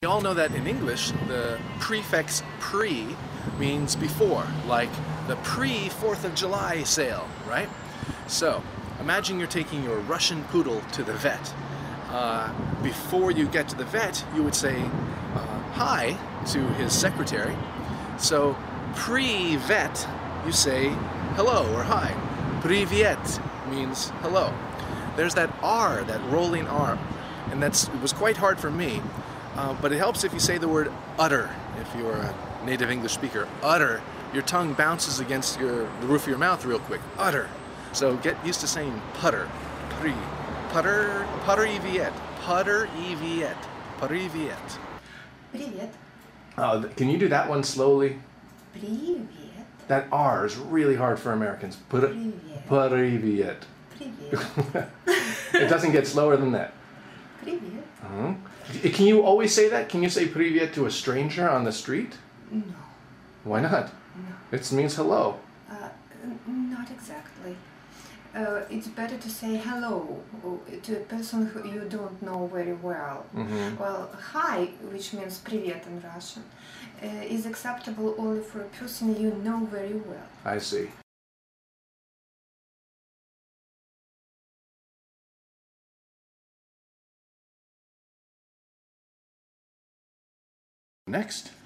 We all know that in English, the prefix pre means before, like the pre 4th of July sale, right? So, imagine you're taking your Russian poodle to the vet. Uh, before you get to the vet, you would say uh, hi to his secretary. So, pre vet, you say hello or hi. Privyet means hello. There's that R, that rolling R, and that's it was quite hard for me. Uh, but it helps if you say the word utter. If you're a native English speaker, utter. Your tongue bounces against your the roof of your mouth real quick. Utter. So get used to saying putter, pri, putter, putter eviet, putter eviet, privyet. Привет. Oh, th- can you do that one slowly? Привет. That R is really hard for Americans. Put Привет. Privyet. Привет. It doesn't get slower than that. Привет. Mhm. Can you always say that? Can you say privyet to a stranger on the street? No. Why not? No. It means hello. Uh, n- not exactly. Uh, it's better to say hello uh, to a person who you don't know very well. Mhm. Well, hi, which means привет in Russian, uh, is acceptable only for a person you know very well. I see. Next.